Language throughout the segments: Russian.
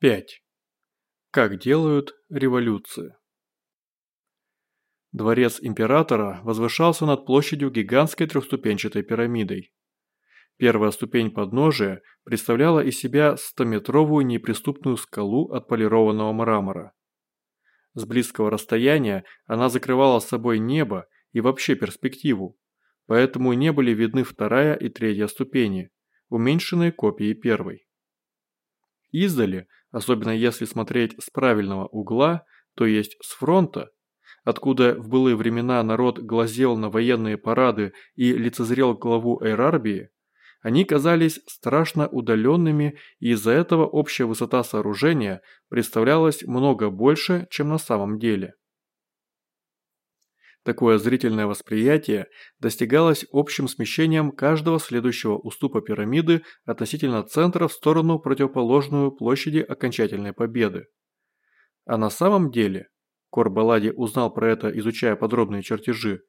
5. Как делают революции. Дворец императора возвышался над площадью гигантской трехступенчатой пирамидой. Первая ступень подножия представляла из себя стометровую неприступную скалу отполированного мрамора. С близкого расстояния она закрывала собой небо и вообще перспективу, поэтому не были видны вторая и третья ступени, уменьшенные копии первой. Издали, особенно если смотреть с правильного угла, то есть с фронта, откуда в былые времена народ глазел на военные парады и лицезрел главу Эйрарбии, они казались страшно удаленными, и из-за этого общая высота сооружения представлялась много больше, чем на самом деле. Такое зрительное восприятие достигалось общим смещением каждого следующего уступа пирамиды относительно центра в сторону противоположную площади окончательной победы. А на самом деле, Корбалади узнал про это, изучая подробные чертежи,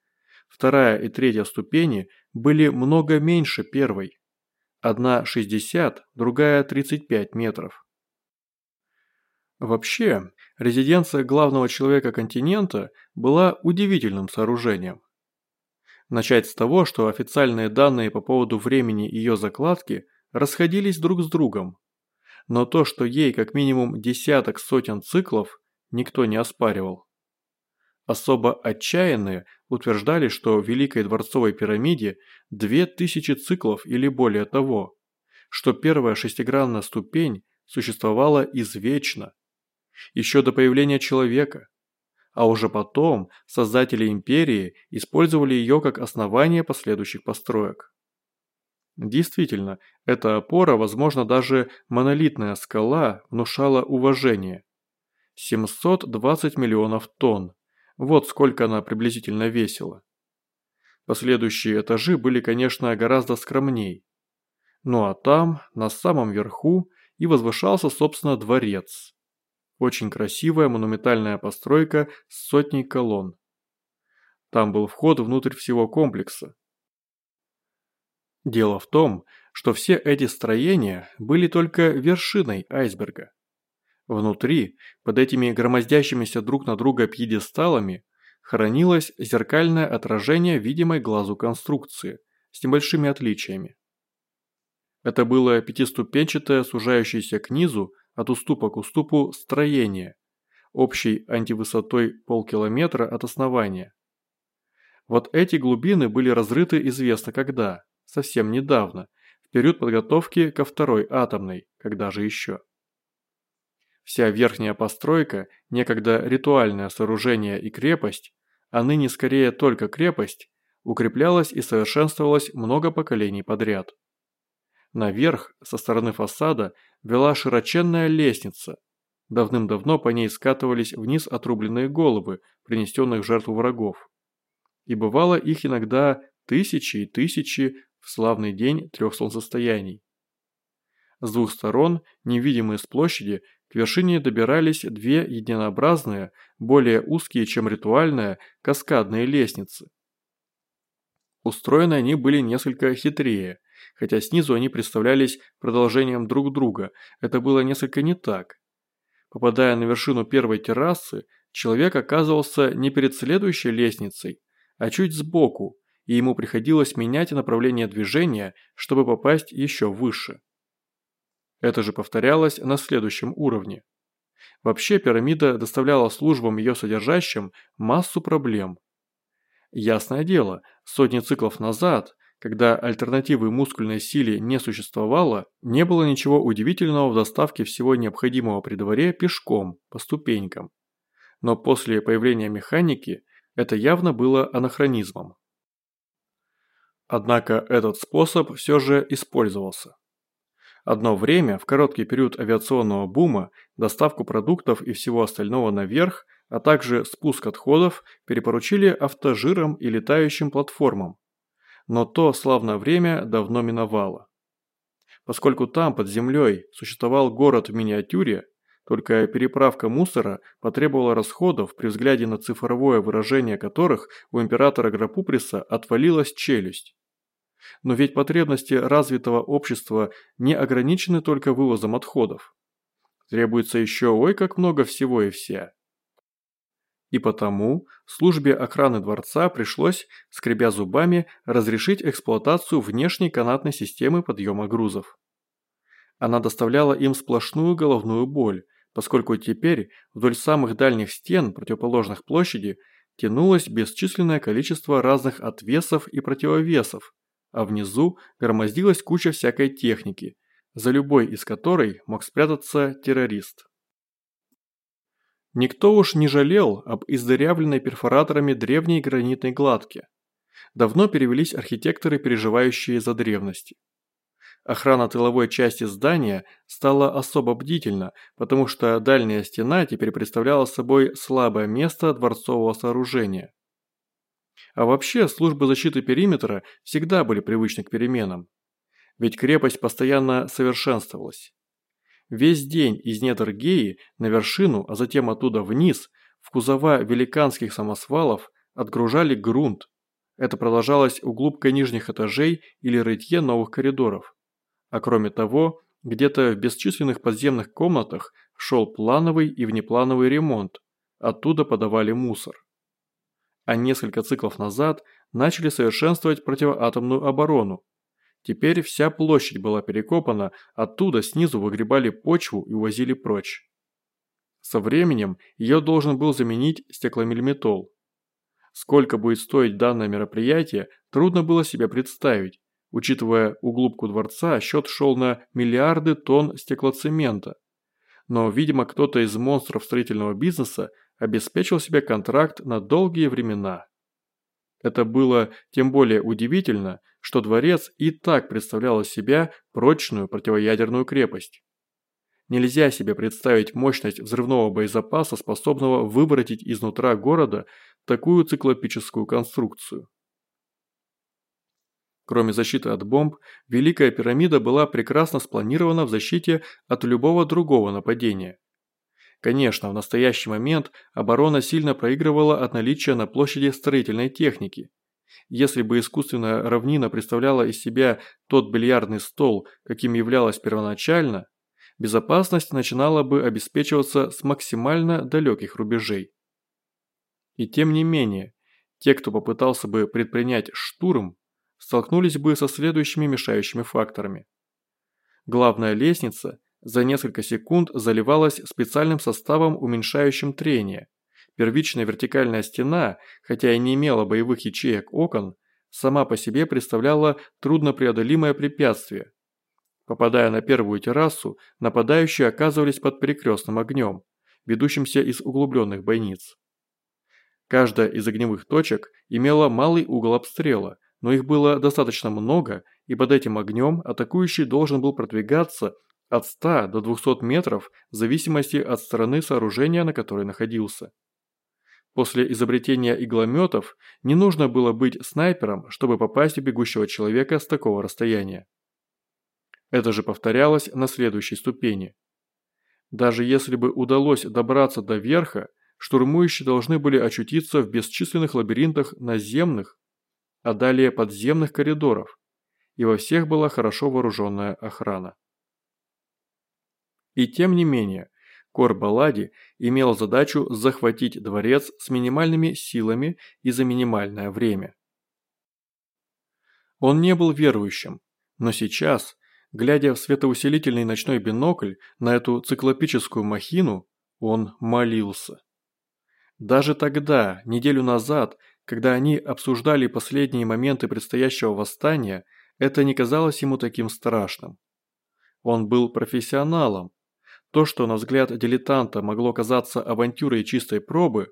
вторая и третья ступени были много меньше первой. Одна 60, другая 35 метров. Вообще, резиденция главного человека континента была удивительным сооружением. Начать с того, что официальные данные по поводу времени ее закладки расходились друг с другом. Но то, что ей как минимум десяток сотен циклов, никто не оспаривал. Особо отчаянные утверждали, что в Великой Дворцовой пирамиде 2000 циклов или более того, что первая шестигранная ступень существовала извечно, еще до появления человека. А уже потом создатели империи использовали ее как основание последующих построек. Действительно, эта опора, возможно даже монолитная скала, внушала уважение. 720 миллионов тонн. Вот сколько она приблизительно весила. Последующие этажи были, конечно, гораздо скромней. Ну а там, на самом верху, и возвышался, собственно, дворец. Очень красивая монументальная постройка с сотней колонн. Там был вход внутрь всего комплекса. Дело в том, что все эти строения были только вершиной айсберга. Внутри, под этими громоздящимися друг на друга пьедесталами, хранилось зеркальное отражение видимой глазу конструкции с небольшими отличиями. Это было пятиступенчатое, сужающееся к низу от уступа к уступу строение, общей антивысотой полкилометра от основания. Вот эти глубины были разрыты известно когда, совсем недавно, в период подготовки ко второй атомной, когда же еще. Вся верхняя постройка, некогда ритуальное сооружение и крепость, а ныне скорее только крепость, укреплялась и совершенствовалась много поколений подряд. Наверх, со стороны фасада, вела широченная лестница. Давным-давно по ней скатывались вниз отрубленные головы, принесенных жертву врагов. И бывало их иногда тысячи и тысячи в славный день трех солнцестояний. С двух сторон, невидимые с площади, к вершине добирались две единообразные, более узкие, чем ритуальная, каскадные лестницы. Устроены они были несколько хитрее – хотя снизу они представлялись продолжением друг друга, это было несколько не так. Попадая на вершину первой террасы, человек оказывался не перед следующей лестницей, а чуть сбоку, и ему приходилось менять направление движения, чтобы попасть еще выше. Это же повторялось на следующем уровне. Вообще пирамида доставляла службам ее содержащим массу проблем. Ясное дело, сотни циклов назад когда альтернативы мускульной силе не существовало, не было ничего удивительного в доставке всего необходимого при дворе пешком, по ступенькам. Но после появления механики это явно было анахронизмом. Однако этот способ все же использовался. Одно время, в короткий период авиационного бума, доставку продуктов и всего остального наверх, а также спуск отходов перепоручили автожирам и летающим платформам, но то славное время давно миновало. Поскольку там, под землей, существовал город в миниатюре, только переправка мусора потребовала расходов, при взгляде на цифровое выражение которых у императора Грапуприса отвалилась челюсть. Но ведь потребности развитого общества не ограничены только вывозом отходов. требуется еще ой как много всего и вся. И потому службе охраны дворца пришлось, скребя зубами, разрешить эксплуатацию внешней канатной системы подъема грузов. Она доставляла им сплошную головную боль, поскольку теперь вдоль самых дальних стен, противоположных площади, тянулось бесчисленное количество разных отвесов и противовесов, а внизу громоздилась куча всякой техники, за любой из которой мог спрятаться террорист. Никто уж не жалел об издырявленной перфораторами древней гранитной гладке. Давно перевелись архитекторы, переживающие за древности. Охрана тыловой части здания стала особо бдительна, потому что дальняя стена теперь представляла собой слабое место дворцового сооружения. А вообще, службы защиты периметра всегда были привычны к переменам. Ведь крепость постоянно совершенствовалась. Весь день из недр Геи на вершину, а затем оттуда вниз, в кузова великанских самосвалов отгружали грунт. Это продолжалось углубкой нижних этажей или рытье новых коридоров. А кроме того, где-то в бесчисленных подземных комнатах шел плановый и внеплановый ремонт, оттуда подавали мусор. А несколько циклов назад начали совершенствовать противоатомную оборону, Теперь вся площадь была перекопана, оттуда снизу выгребали почву и увозили прочь. Со временем ее должен был заменить стекломельметол. Сколько будет стоить данное мероприятие, трудно было себе представить. Учитывая углубку дворца, счет шел на миллиарды тонн стеклоцемента. Но, видимо, кто-то из монстров строительного бизнеса обеспечил себе контракт на долгие времена. Это было тем более удивительно, что дворец и так представлял из себя прочную противоядерную крепость. Нельзя себе представить мощность взрывного боезапаса, способного выворотить изнутра города такую циклопическую конструкцию. Кроме защиты от бомб, Великая пирамида была прекрасно спланирована в защите от любого другого нападения. Конечно, в настоящий момент оборона сильно проигрывала от наличия на площади строительной техники. Если бы искусственная равнина представляла из себя тот бильярдный стол, каким являлась первоначально, безопасность начинала бы обеспечиваться с максимально далеких рубежей. И тем не менее, те, кто попытался бы предпринять штурм, столкнулись бы со следующими мешающими факторами. Главная лестница за несколько секунд заливалась специальным составом, уменьшающим трение – Первичная вертикальная стена, хотя и не имела боевых ячеек окон, сама по себе представляла труднопреодолимое препятствие. Попадая на первую террасу, нападающие оказывались под перекрестным огнем, ведущимся из углубленных бойниц. Каждая из огневых точек имела малый угол обстрела, но их было достаточно много, и под этим огнем атакующий должен был продвигаться от 100 до 200 метров в зависимости от стороны сооружения, на которой находился. После изобретения иглометов не нужно было быть снайпером, чтобы попасть в бегущего человека с такого расстояния. Это же повторялось на следующей ступени. Даже если бы удалось добраться до верха, штурмующие должны были очутиться в бесчисленных лабиринтах наземных, а далее подземных коридоров, и во всех была хорошо вооруженная охрана. И тем не менее, Корбалади имел задачу захватить дворец с минимальными силами и за минимальное время. Он не был верующим, но сейчас, глядя в светоусилительный ночной бинокль на эту циклопическую махину, он молился. Даже тогда, неделю назад, когда они обсуждали последние моменты предстоящего восстания, это не казалось ему таким страшным. Он был профессионалом, то, что на взгляд дилетанта могло казаться авантюрой чистой пробы,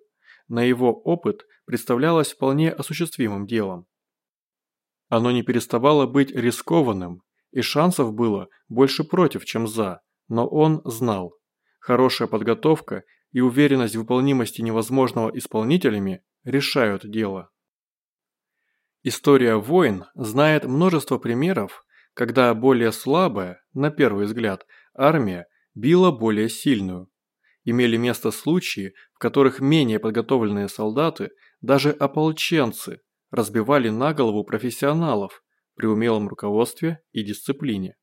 на его опыт представлялось вполне осуществимым делом. Оно не переставало быть рискованным, и шансов было больше против, чем за, но он знал. Хорошая подготовка и уверенность в выполнимости невозможного исполнителями решают дело. История войн знает множество примеров, когда более слабая, на первый взгляд, армия била более сильную. Имели место случаи, в которых менее подготовленные солдаты, даже ополченцы, разбивали на голову профессионалов при умелом руководстве и дисциплине.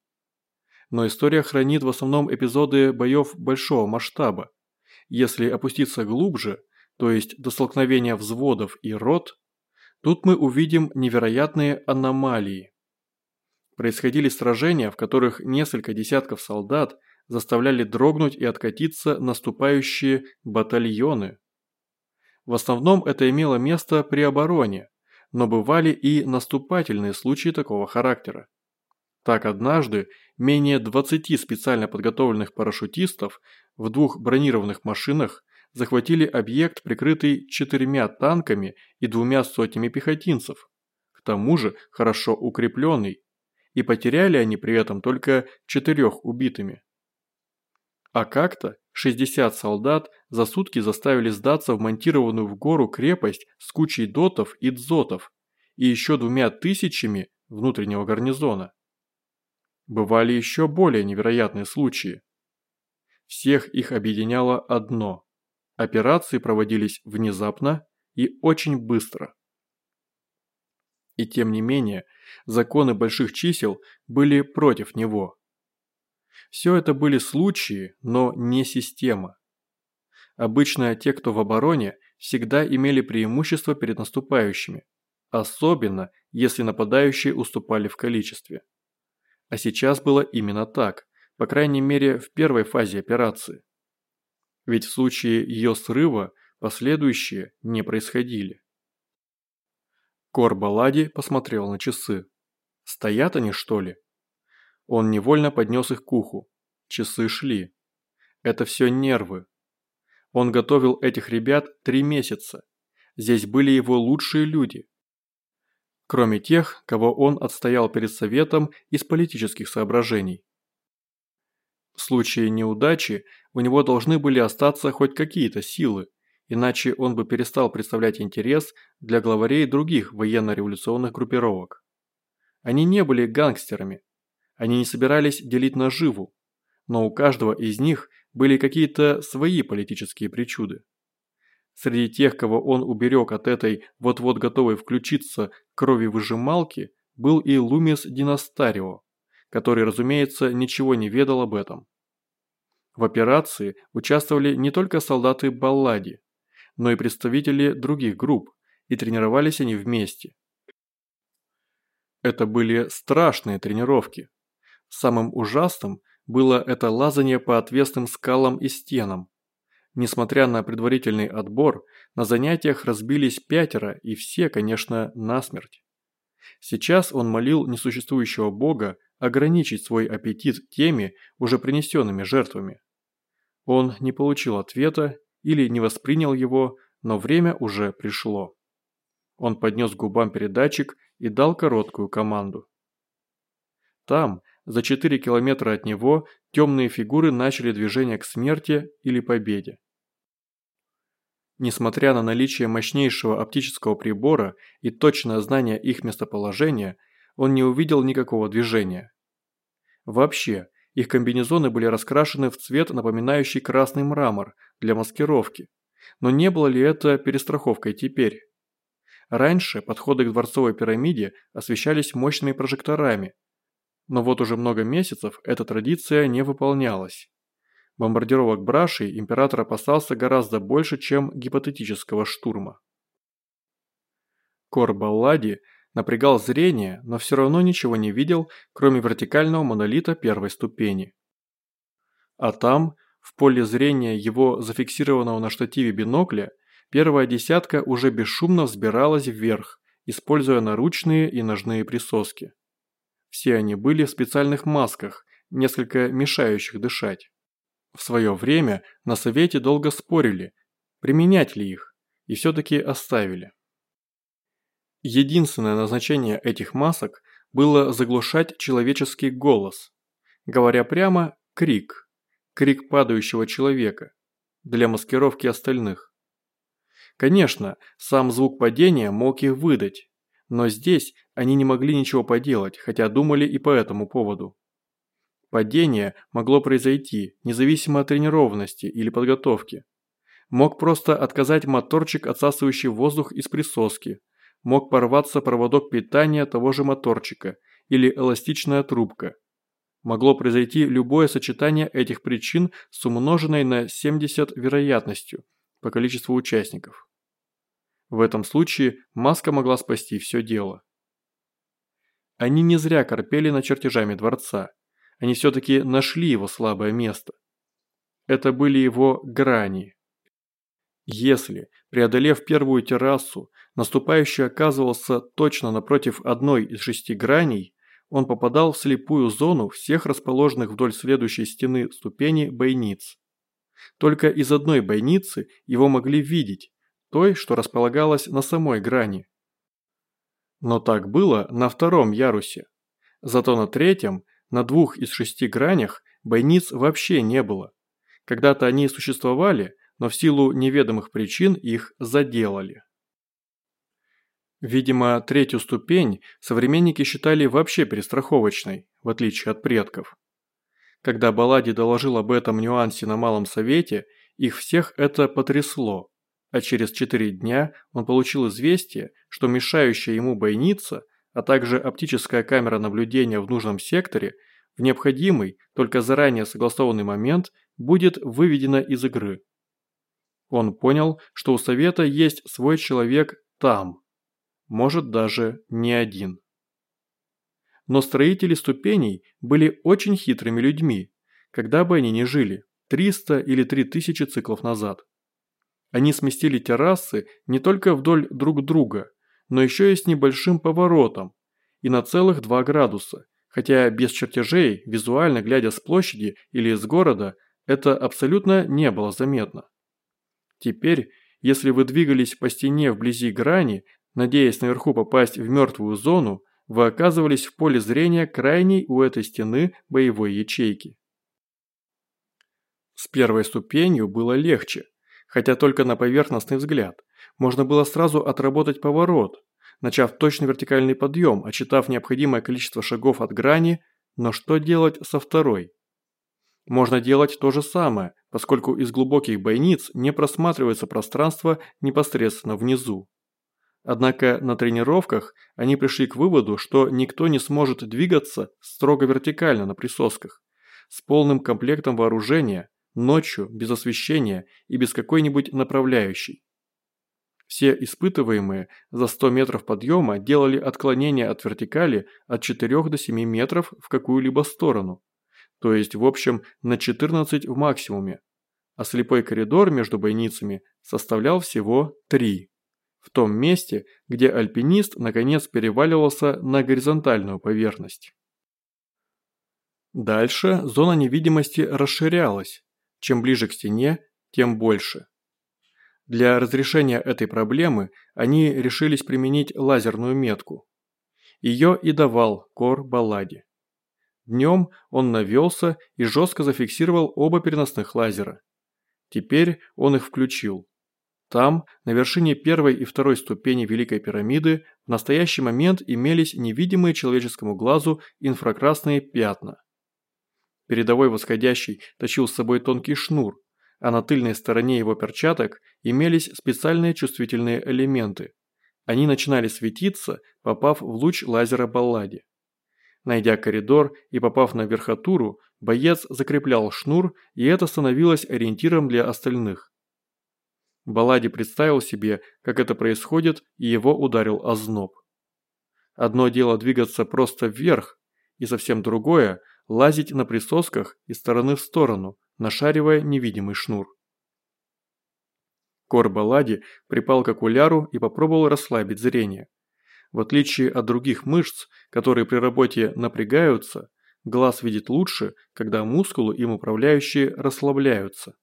но история хранит в основном эпизоды боев большого масштаба. Если опуститься глубже, то есть до столкновения взводов и рот, тут мы увидим невероятные аномалии. Происходили сражения, в которых несколько десятков солдат заставляли дрогнуть и откатиться наступающие батальоны. В основном это имело место при обороне, но бывали и наступательные случаи такого характера. Так однажды менее 20 специально подготовленных парашютистов в двух бронированных машинах захватили объект, прикрытый четырьмя танками и двумя сотнями пехотинцев, к тому же хорошо укрепленный, и потеряли они при этом только четырех убитыми. А как-то 60 солдат за сутки заставили сдаться в монтированную в гору крепость с кучей дотов и дзотов и еще двумя тысячами внутреннего гарнизона. Бывали еще более невероятные случаи. Всех их объединяло одно – операции проводились внезапно и очень быстро. И тем не менее, законы больших чисел были против него. Все это были случаи, но не система. Обычно те, кто в обороне, всегда имели преимущество перед наступающими, особенно если нападающие уступали в количестве. А сейчас было именно так, по крайней мере в первой фазе операции. Ведь в случае ее срыва последующие не происходили. Корбалади посмотрел на часы. Стоят они, что ли? Он невольно поднес их к уху. Часы шли. Это все нервы. Он готовил этих ребят три месяца. Здесь были его лучшие люди кроме тех, кого он отстоял перед Советом из политических соображений. В случае неудачи у него должны были остаться хоть какие-то силы, иначе он бы перестал представлять интерес для главарей других военно-революционных группировок. Они не были гангстерами, они не собирались делить наживу, но у каждого из них были какие-то свои политические причуды. Среди тех, кого он уберег от этой вот-вот готовой включиться крови выжималки, был и Лумис Династарио, который, разумеется, ничего не ведал об этом. В операции участвовали не только солдаты Баллади, но и представители других групп, и тренировались они вместе. Это были страшные тренировки. Самым ужасным было это лазание по отвесным скалам и стенам, Несмотря на предварительный отбор, на занятиях разбились пятеро и все, конечно, насмерть. Сейчас он молил несуществующего бога ограничить свой аппетит теми, уже принесенными жертвами. Он не получил ответа или не воспринял его, но время уже пришло. Он поднес губам передатчик и дал короткую команду. Там, за 4 километра от него, темные фигуры начали движение к смерти или победе. Несмотря на наличие мощнейшего оптического прибора и точное знание их местоположения, он не увидел никакого движения. Вообще, их комбинезоны были раскрашены в цвет, напоминающий красный мрамор, для маскировки. Но не было ли это перестраховкой теперь? Раньше подходы к дворцовой пирамиде освещались мощными прожекторами, но вот уже много месяцев эта традиция не выполнялась. Бомбардировок Брашей император опасался гораздо больше, чем гипотетического штурма. Кор Баллади напрягал зрение, но все равно ничего не видел, кроме вертикального монолита первой ступени. А там, в поле зрения его зафиксированного на штативе бинокля, первая десятка уже бесшумно взбиралась вверх, используя наручные и ножные присоски. Все они были в специальных масках, несколько мешающих дышать. В свое время на совете долго спорили, применять ли их, и все-таки оставили. Единственное назначение этих масок было заглушать человеческий голос. Говоря прямо, крик. Крик падающего человека. Для маскировки остальных. Конечно, сам звук падения мог их выдать, но здесь они не могли ничего поделать, хотя думали и по этому поводу. Падение могло произойти, независимо от тренированности или подготовки. Мог просто отказать моторчик, отсасывающий воздух из присоски. Мог порваться проводок питания того же моторчика или эластичная трубка. могло произойти любое сочетание этих причин с умноженной на 70 вероятностью по количеству участников. В этом случае маска могла спасти все дело. Они не зря корпели над чертежами дворца. Они все-таки нашли его слабое место. Это были его грани. Если, преодолев первую террасу, наступающий оказывался точно напротив одной из шести граней, он попадал в слепую зону всех расположенных вдоль следующей стены ступени бойниц. Только из одной бойницы его могли видеть, той, что располагалась на самой грани. Но так было на втором ярусе. Зато на третьем, на двух из шести гранях, бойниц вообще не было. Когда-то они существовали, но в силу неведомых причин их заделали. Видимо, третью ступень современники считали вообще перестраховочной, в отличие от предков. Когда Балади доложил об этом нюансе на Малом Совете, их всех это потрясло, а через четыре дня он получил известие, что мешающая ему бойница, а также оптическая камера наблюдения в нужном секторе в необходимый, только заранее согласованный момент будет выведена из игры. Он понял, что у Совета есть свой человек там – может даже не один. Но строители ступеней были очень хитрыми людьми, когда бы они ни жили, 300 или 3000 циклов назад. Они сместили террасы не только вдоль друг друга, но еще и с небольшим поворотом, и на целых 2 градуса, хотя без чертежей, визуально глядя с площади или из города, это абсолютно не было заметно. Теперь, если вы двигались по стене вблизи грани, Надеясь наверху попасть в мертвую зону, вы оказывались в поле зрения крайней у этой стены боевой ячейки. С первой ступенью было легче, хотя только на поверхностный взгляд. Можно было сразу отработать поворот, начав точный вертикальный подъем, отчитав необходимое количество шагов от грани, но что делать со второй? Можно делать то же самое, поскольку из глубоких бойниц не просматривается пространство непосредственно внизу. Однако на тренировках они пришли к выводу, что никто не сможет двигаться строго вертикально на присосках, с полным комплектом вооружения, ночью, без освещения и без какой-нибудь направляющей. Все испытываемые за 100 метров подъема делали отклонение от вертикали от 4 до 7 метров в какую-либо сторону, то есть в общем на 14 в максимуме, а слепой коридор между бойницами составлял всего 3 в том месте, где альпинист наконец переваливался на горизонтальную поверхность. Дальше зона невидимости расширялась. Чем ближе к стене, тем больше. Для разрешения этой проблемы они решились применить лазерную метку. Ее и давал Кор Баллади. Днем он навелся и жестко зафиксировал оба переносных лазера. Теперь он их включил. Там, на вершине первой и второй ступени Великой пирамиды, в настоящий момент имелись невидимые человеческому глазу инфракрасные пятна. Передовой восходящий тащил с собой тонкий шнур, а на тыльной стороне его перчаток имелись специальные чувствительные элементы. Они начинали светиться, попав в луч лазера Баллади. Найдя коридор и попав на верхотуру, боец закреплял шнур, и это становилось ориентиром для остальных. Балади представил себе, как это происходит, и его ударил озноб. Одно дело двигаться просто вверх, и совсем другое – лазить на присосках из стороны в сторону, нашаривая невидимый шнур. Кор Балади припал к окуляру и попробовал расслабить зрение. В отличие от других мышц, которые при работе напрягаются, глаз видит лучше, когда мускулы, им управляющие, расслабляются.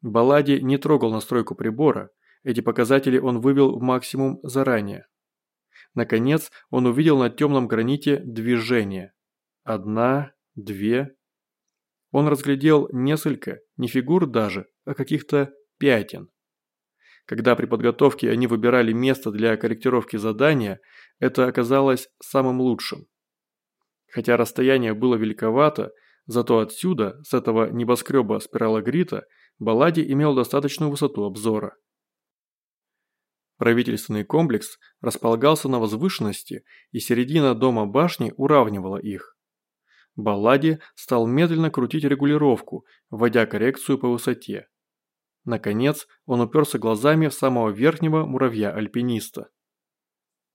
Баллади не трогал настройку прибора, эти показатели он вывел в максимум заранее. Наконец, он увидел на темном граните движение. Одна, две. Он разглядел несколько, не фигур даже, а каких-то пятен. Когда при подготовке они выбирали место для корректировки задания, это оказалось самым лучшим. Хотя расстояние было великовато, зато отсюда, с этого небоскреба спиралагрита, Баллади имел достаточную высоту обзора. Правительственный комплекс располагался на возвышенности, и середина дома башни уравнивала их. Баллади стал медленно крутить регулировку, вводя коррекцию по высоте. Наконец, он уперся глазами в самого верхнего муравья-альпиниста.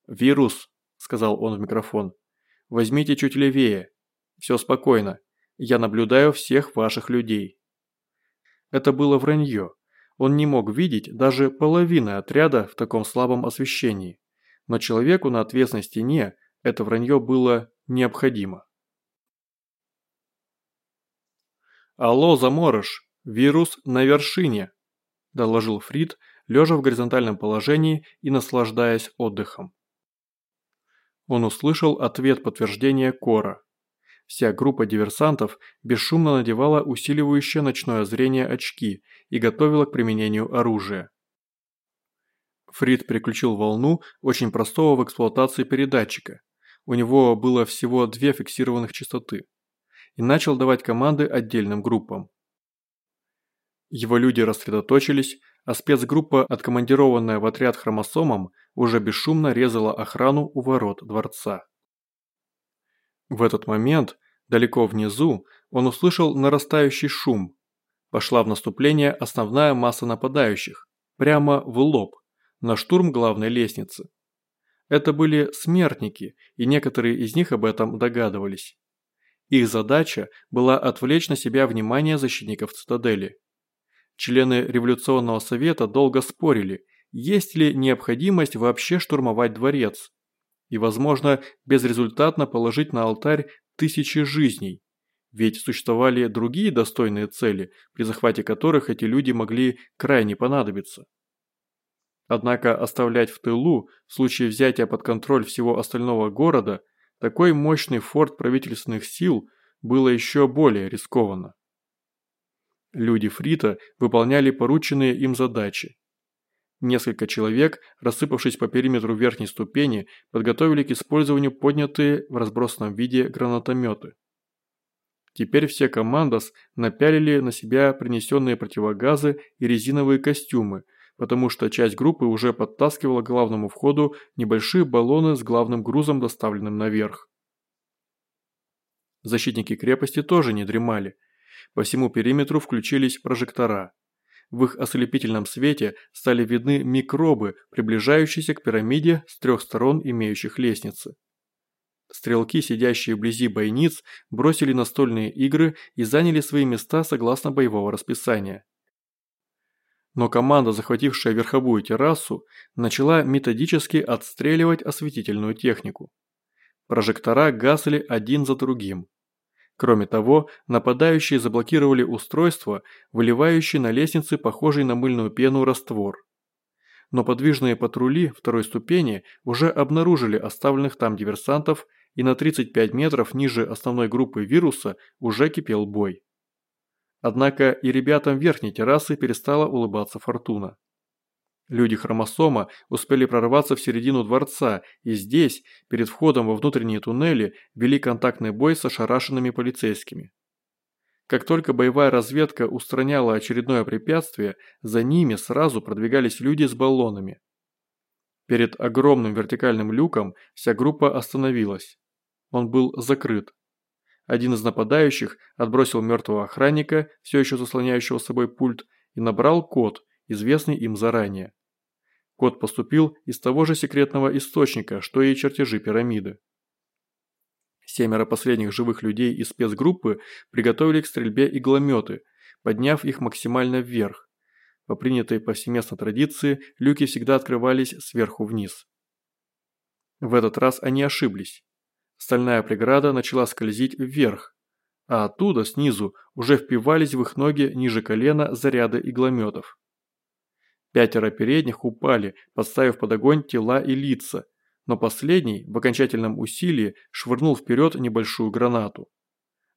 «Вирус», – сказал он в микрофон, – «возьмите чуть левее. Все спокойно. Я наблюдаю всех ваших людей». Это было вранье. Он не мог видеть даже половины отряда в таком слабом освещении. Но человеку на отвесной стене это вранье было необходимо. «Алло, заморыш! Вирус на вершине!» – доложил Фрид, лежа в горизонтальном положении и наслаждаясь отдыхом. Он услышал ответ подтверждения Кора. Вся группа диверсантов бесшумно надевала усиливающее ночное зрение очки и готовила к применению оружия. Фрид переключил волну очень простого в эксплуатации передатчика. У него было всего две фиксированных частоты и начал давать команды отдельным группам. Его люди рассредоточились, а спецгруппа, откомандированная в отряд хромосомом, уже бесшумно резала охрану у ворот дворца. В этот момент, далеко внизу, он услышал нарастающий шум. Пошла в наступление основная масса нападающих, прямо в лоб, на штурм главной лестницы. Это были смертники, и некоторые из них об этом догадывались. Их задача была отвлечь на себя внимание защитников цитадели. Члены революционного совета долго спорили, есть ли необходимость вообще штурмовать дворец. И, возможно, безрезультатно положить на алтарь тысячи жизней. Ведь существовали другие достойные цели, при захвате которых эти люди могли крайне понадобиться. Однако оставлять в тылу, в случае взятия под контроль всего остального города, такой мощный форт правительственных сил было еще более рискованно. Люди Фрита выполняли порученные им задачи. Несколько человек, рассыпавшись по периметру верхней ступени, подготовили к использованию поднятые в разбросанном виде гранатометы. Теперь все командос напялили на себя принесенные противогазы и резиновые костюмы – потому что часть группы уже подтаскивала к главному входу небольшие баллоны с главным грузом, доставленным наверх. Защитники крепости тоже не дремали. По всему периметру включились прожектора. В их ослепительном свете стали видны микробы, приближающиеся к пирамиде с трех сторон имеющих лестницы. Стрелки, сидящие вблизи бойниц, бросили настольные игры и заняли свои места согласно боевого расписания но команда, захватившая верховую террасу, начала методически отстреливать осветительную технику. Прожектора гасли один за другим. Кроме того, нападающие заблокировали устройство, выливающее на лестнице похожий на мыльную пену раствор. Но подвижные патрули второй ступени уже обнаружили оставленных там диверсантов и на 35 метров ниже основной группы вируса уже кипел бой. Однако и ребятам верхней террасы перестала улыбаться фортуна. Люди хромосома успели прорваться в середину дворца, и здесь, перед входом во внутренние туннели, вели контактный бой с ошарашенными полицейскими. Как только боевая разведка устраняла очередное препятствие, за ними сразу продвигались люди с баллонами. Перед огромным вертикальным люком вся группа остановилась. Он был закрыт. Один из нападающих отбросил мертвого охранника, все еще заслоняющего собой пульт, и набрал код, известный им заранее. Код поступил из того же секретного источника, что и чертежи пирамиды. Семеро последних живых людей из спецгруппы приготовили к стрельбе иглометы, подняв их максимально вверх. По принятой повсеместно традиции, люки всегда открывались сверху вниз. В этот раз они ошиблись. Стальная преграда начала скользить вверх, а оттуда, снизу, уже впивались в их ноги ниже колена заряды иглометов. Пятеро передних упали, подставив под огонь тела и лица, но последний в окончательном усилии швырнул вперед небольшую гранату.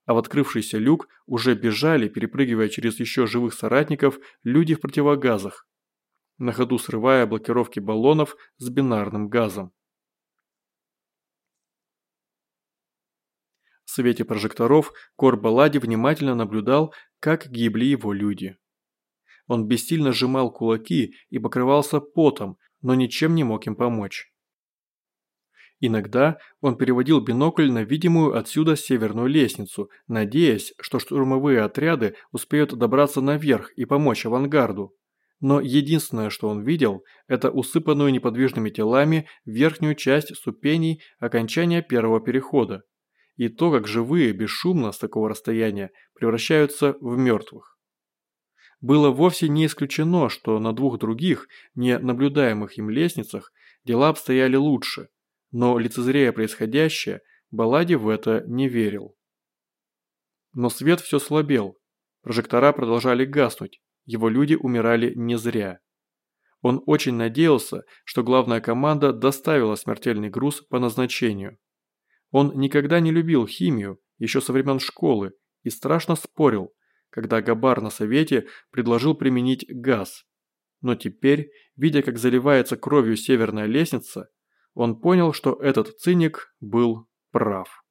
А в открывшийся люк уже бежали, перепрыгивая через еще живых соратников, люди в противогазах, на ходу срывая блокировки баллонов с бинарным газом. В свете прожекторов Кор Балади внимательно наблюдал, как гибли его люди. Он бессильно сжимал кулаки и покрывался потом, но ничем не мог им помочь. Иногда он переводил бинокль на видимую отсюда северную лестницу, надеясь, что штурмовые отряды успеют добраться наверх и помочь авангарду. Но единственное, что он видел, это усыпанную неподвижными телами верхнюю часть ступеней окончания первого перехода. И то, как живые бесшумно с такого расстояния превращаются в мертвых. Было вовсе не исключено, что на двух других, не наблюдаемых им лестницах, дела обстояли лучше – но лицезрея происходящее, Балади в это не верил. Но свет все слабел, прожектора продолжали гаснуть, его люди умирали не зря. Он очень надеялся, что главная команда доставила смертельный груз по назначению. Он никогда не любил химию, еще со времен школы, и страшно спорил, когда Габар на совете предложил применить газ. Но теперь, видя, как заливается кровью северная лестница, он понял, что этот циник был прав.